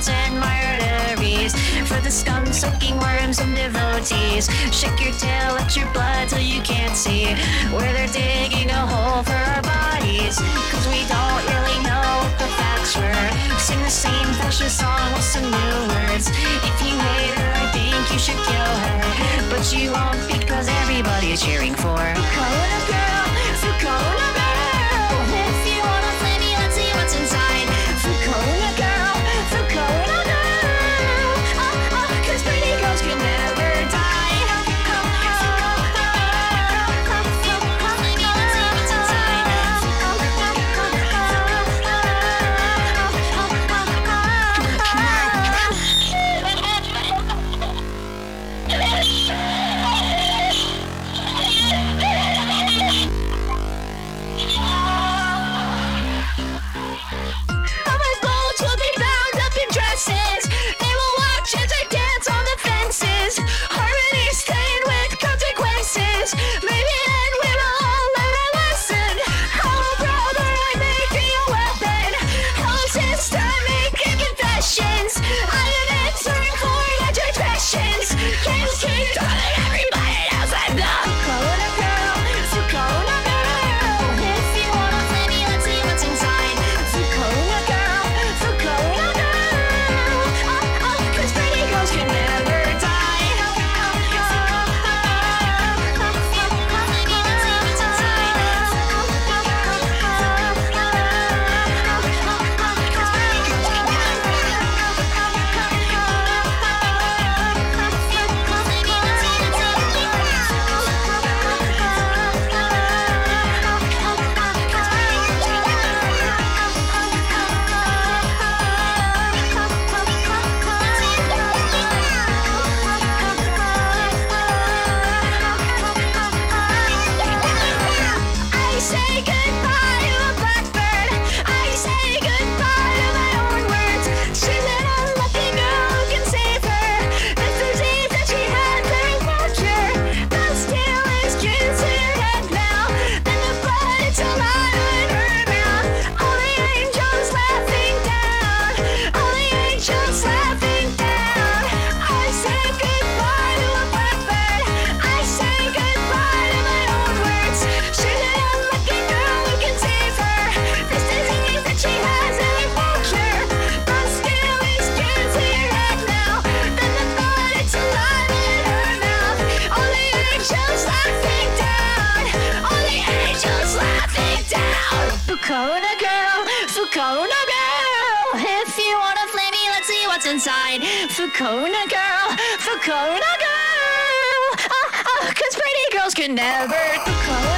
assaults and martyrs for the scum-sucking worms and devotees. Shake your tail, let your blood till you can't see where they're digging a hole for our bodies. Cause we don't really know what the facts were. Sing the same fascist song with some new words. If you hate her, I think you should kill her. But you won't because everybody's cheering for. Call. Fukouna girl, Fukouna girl. If you wanna play me, let's see what's inside. Fukouna girl, Fukouna girl. Ah, ah, cause pretty girls can never. Fukouna